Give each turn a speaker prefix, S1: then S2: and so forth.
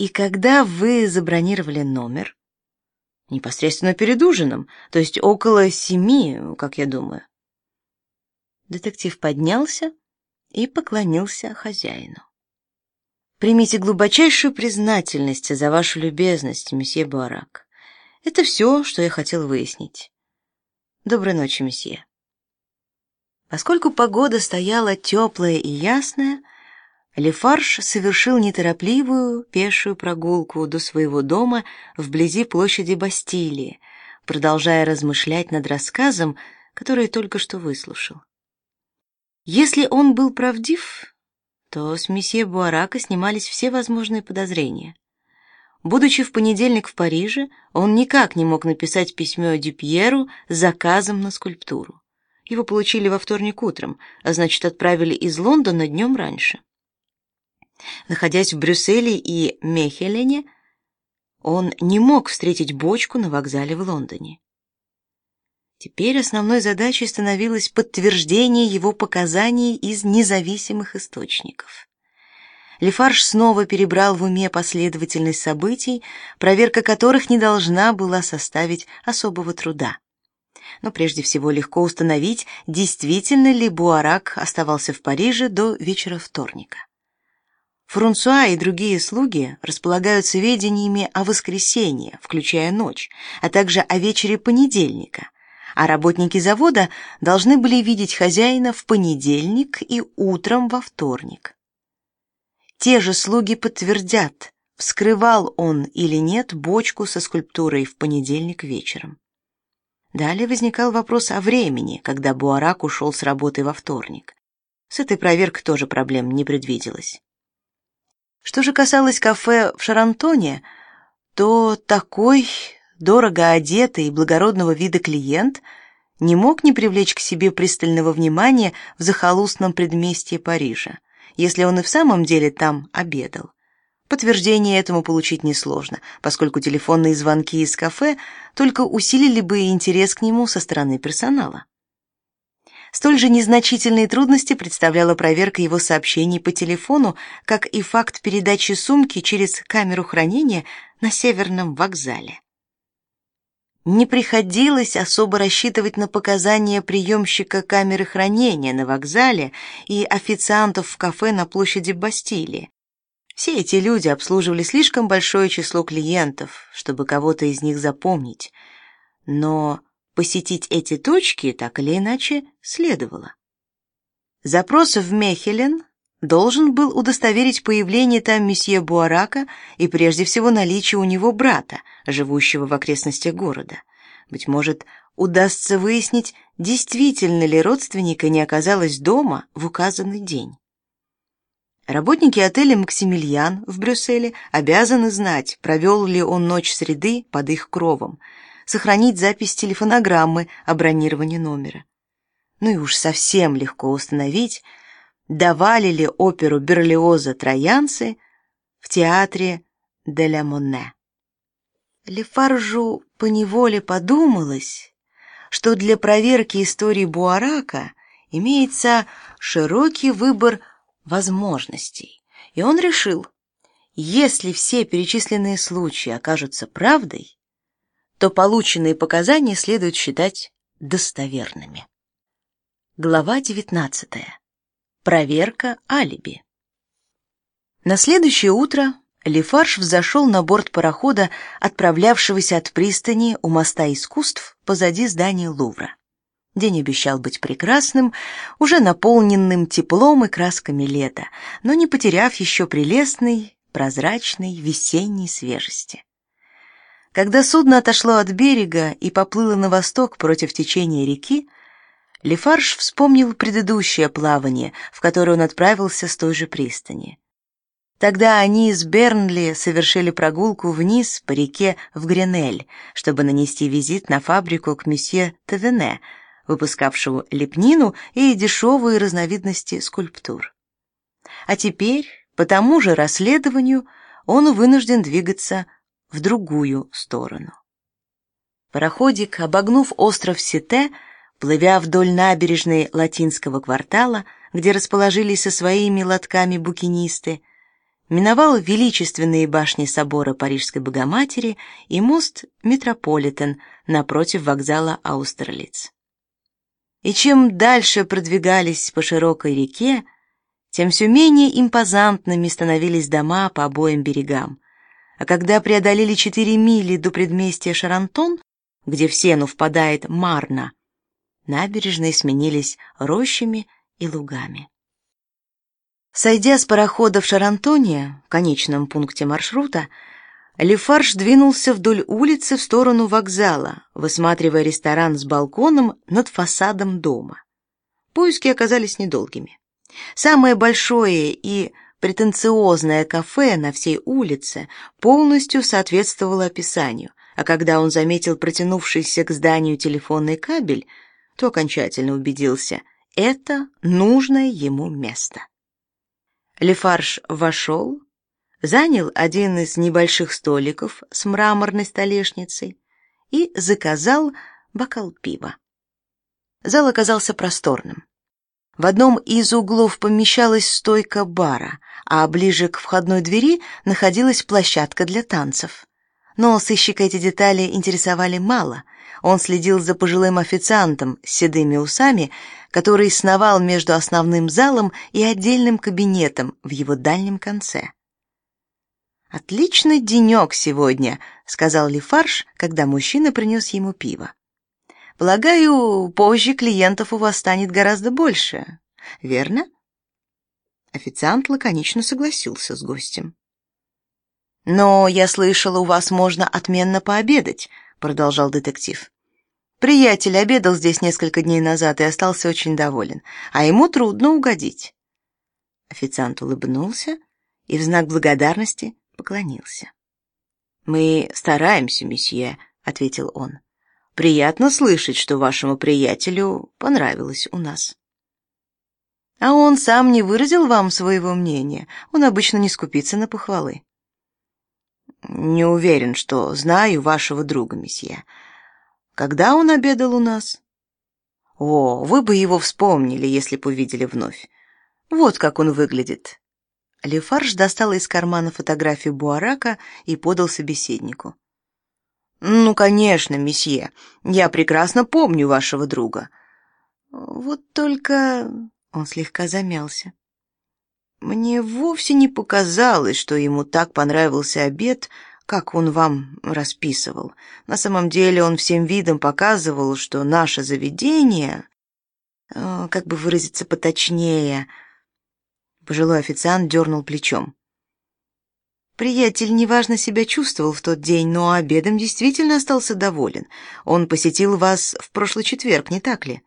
S1: И когда вы забронировали номер? Непосредственно перед ужином, то есть около семи, как я думаю. Детектив поднялся и поклонился хозяину. Примите глубочайшую признательность за вашу любезность, месье Буарак. Это все, что я хотел выяснить. Доброй ночи, месье. Поскольку погода стояла теплая и ясная, Лефарж совершил неторопливую пешую прогулку до своего дома вблизи площади Бастилии, продолжая размышлять над рассказом, который только что выслушал. Если он был правдив, то с месье Буарака снимались все возможные подозрения. Будучи в понедельник в Париже, он никак не мог написать письмо Дюпьеру с заказом на скульптуру. Его получили во вторник утром, а значит, отправили из Лондона днем раньше. Находясь в Брюсселе и Мехелене, он не мог встретить бочку на вокзале в Лондоне. Теперь основной задачей становилось подтверждение его показаний из независимых источников. Лефарж снова перебрал в уме последовательность событий, проверка которых не должна была составить особого труда. Но прежде всего легко установить, действительно ли Буарак оставался в Париже до вечера вторника. Франсуа и другие слуги располагают сведениями о воскресенье, включая ночь, а также о вечере понедельника, а работники завода должны были видеть хозяина в понедельник и утром во вторник. Те же слуги подтвердят, вскрывал он или нет бочку со скульптурой в понедельник вечером. Далее возникал вопрос о времени, когда Буарак ушел с работы во вторник. С этой проверкой тоже проблем не предвиделось. Что же касалось кафе в Шарантоне, то такой дорого одетый и благородного вида клиент не мог не привлечь к себе пристального внимания в захолустном предместье Парижа, если он и в самом деле там обедал. Подтверждение этому получить несложно, поскольку телефонные звонки из кафе только усилили бы интерес к нему со стороны персонала. Столь же незначительные трудности представляла проверка его сообщений по телефону, как и факт передачи сумки через камеру хранения на Северном вокзале. Не приходилось особо рассчитывать на показания приемщика камеры хранения на вокзале и официантов в кафе на площади Бастилии. Все эти люди обслуживали слишком большое число клиентов, чтобы кого-то из них запомнить. Но посетить эти точки так или иначе следовало. Запрос в Мехелен должен был удостоверить появление там месье Буарака и прежде всего наличие у него брата, живущего в окрестностях города. Быть может, удастся выяснить, действительно ли родственника не оказалось дома в указанный день. Работники отеля Максимилиан в Брюсселе обязаны знать, провел ли он ночь среды под их кровом, сохранить запись телефонограммы о бронировании номера. Ну и уж совсем легко установить, давали ли оперу Берлиоза троянцы в театре де ла Монне. Лефаржу поневоле подумалось, что для проверки истории Буарака имеется широкий выбор возможностей, и он решил, если все перечисленные случаи окажутся правдой, то полученные показания следует считать достоверными. Глава 19. Проверка алиби. На следующее утро Лефарж взошел на борт парохода, отправлявшегося от пристани у моста искусств позади здания Лувра. День обещал быть прекрасным, уже наполненным теплом и красками лета, но не потеряв еще прелестной, прозрачной весенней свежести. Когда судно отошло от берега и поплыло на восток против течения реки, Лефарж вспомнил предыдущее плавание, в которое он отправился с той же пристани. Тогда они из Бернли совершили прогулку вниз по реке в Гренель, чтобы нанести визит на фабрику к месье Тавене, выпускавшему лепнину и дешевые разновидности скульптур. А теперь, по тому же расследованию, он вынужден двигаться в другую сторону. Пароходик, обогнув остров Сите, плывя вдоль набережной латинского квартала, где расположились со своими лодками букинисты, миновал величественные башни собора Парижской Богоматери и мост Метрополитен напротив вокзала Аустерлиц. И чем дальше продвигались по широкой реке, тем все менее импозантными становились дома по обоим берегам. А когда преодолели четыре мили до предместья Шарантон, где в Сену впадает Марна, набережные сменились рощами и лугами. Сойдя с парохода в Шарантоне, конечном пункте маршрута, Лефарж двинулся вдоль улицы в сторону вокзала, высматривая ресторан с балконом над фасадом дома. Поиски оказались недолгими. Самое большое и претенциозное кафе на всей улице полностью соответствовало описанию, а когда он заметил протянувшийся к зданию телефонный кабель, то окончательно убедился — это нужное ему место. Лефарж вошел, занял один из небольших столиков с мраморной столешницей и заказал бокал пива. Зал оказался просторным. В одном из углов помещалась стойка бара, а ближе к входной двери находилась площадка для танцев. Но сыщика эти детали интересовали мало. Он следил за пожилым официантом с седыми усами, который сновал между основным залом и отдельным кабинетом в его дальнем конце. «Отличный денек сегодня», — сказал Лефарж, когда мужчина принес ему пиво. «Полагаю, позже клиентов у вас станет гораздо больше, верно?» Официант лаконично согласился с гостем. Но я слышала, у вас можно отменно пообедать, продолжал детектив. Приятель обедал здесь несколько дней назад и остался очень доволен, а ему трудно угодить. Официант улыбнулся и в знак благодарности поклонился. Мы стараемся, месье, ответил он. Приятно слышать, что вашему приятелю понравилось у нас. А он сам не выразил вам своего мнения. Он обычно не скупится на похвалы. Не уверен, что знаю вашего друга, месье. Когда он обедал у нас? О, вы бы его вспомнили, если бы увидели вновь. Вот как он выглядит. Лефарж достал из кармана фотографию Буарака и подал собеседнику. Ну, конечно, месье. Я прекрасно помню вашего друга. Вот только он слегка замялся. Мне вовсе не показалось, что ему так понравился обед, как он вам расписывал. На самом деле он всем видом показывал, что наше заведение, э, как бы выразиться поточнее, пожилой официант дернул плечом. Приятель неважно себя чувствовал в тот день, но обедом действительно остался доволен. Он посетил вас в прошлый четверг, не так ли?